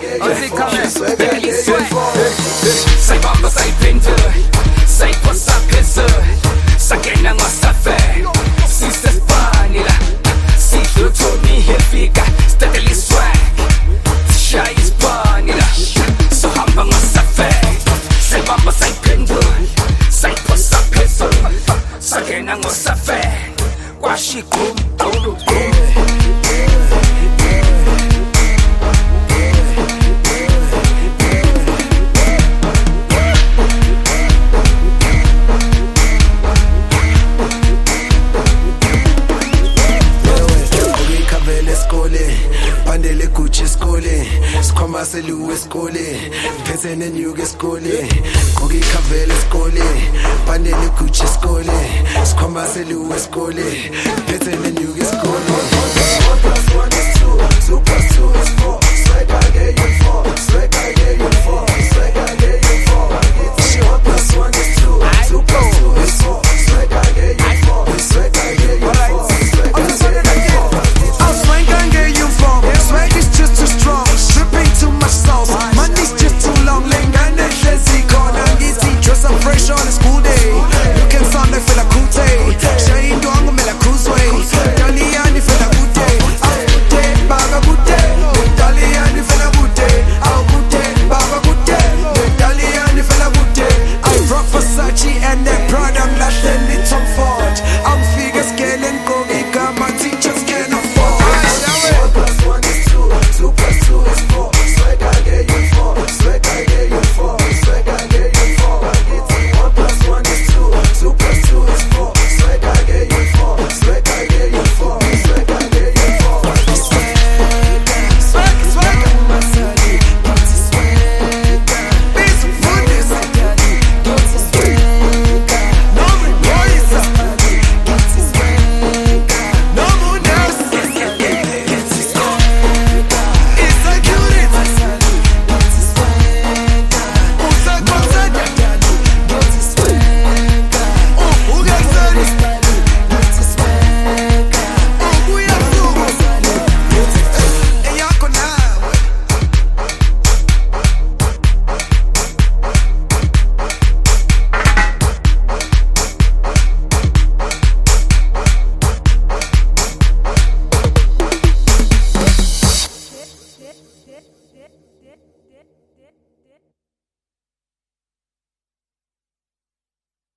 sayibamba seluwe esikoleni phethe nenyuka esikoleni ukuyikhavela esikoleni bandele gutshe esikoleni sikhomba seluwe esikoleni phethe nenyuka esikoleni